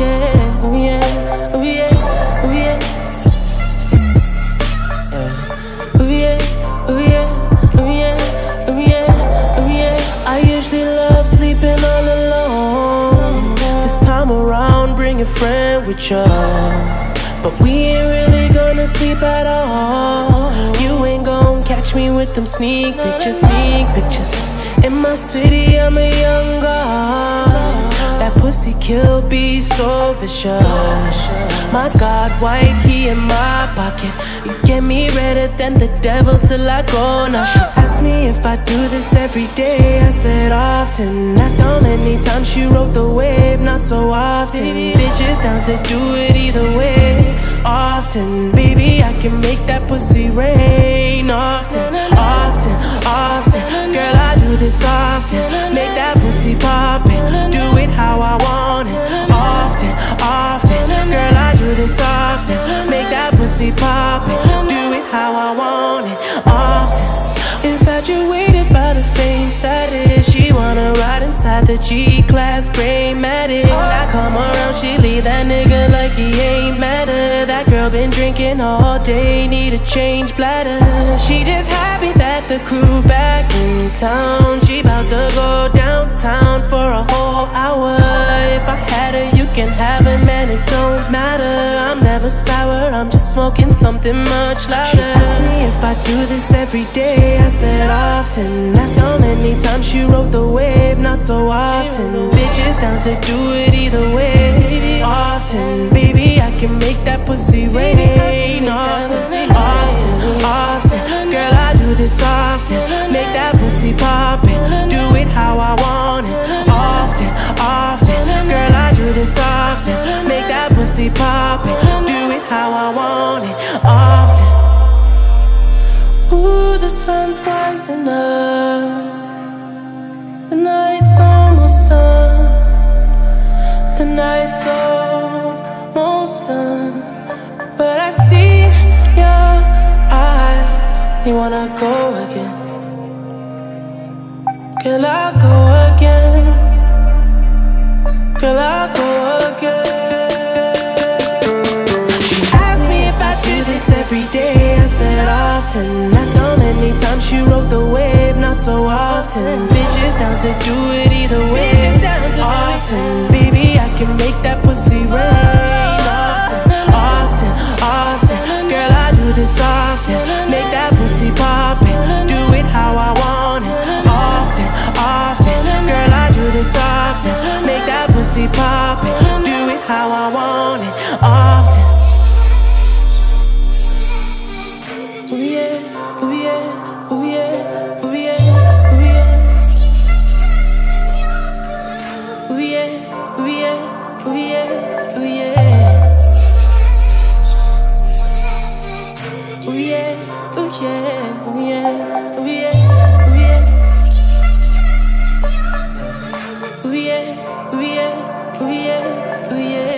yeah, oh yeah, oh yeah, oh yeah. yeah. Yeah, oh yeah, oh yeah, oh yeah, oh yeah. I usually love sleeping all alone. This time around, bring a friend with you. But we ain't really gonna sleep at all. You ain't gonna catch me with them sneak pictures, sneak pictures. In my city, I'm a young guy. Pussy kill be so vicious. My God, white he in my pocket. You get me redder than the devil till I go. Now she asked me if I do this every day. I said often. That's how many times she rode the wave, not so often. Bitches down to do it either way. Often, baby, I can make that pussy rain. Often, Infatuated by the fame status. She wanna ride inside the G class gray matic. I come around, she leave that nigga like he ain't matter. That girl been drinking all day, need a change bladder. She just happy that the crew back in town. Smoking something much louder. She asked me if I do this every day. I said often. That's how many times she rode the wave, not so often. Bitches down to do it either way. Often, baby, I can make that pussy rain. Often, often, often. Girl, I do this often. The night's almost done. The night's almost done. But I see your eyes. You wanna go again? Girl, I go again. Girl, I go again. She rode the wave, not so often. Bitches down to do it either way. Often, baby, I can make that pussy rain. Often, often, often. Girl, I do this often. Ooh yeah, ooh yeah, ooh yeah, ooh yeah, ooh yeah. Ooh yeah, ooh yeah, ooh yeah,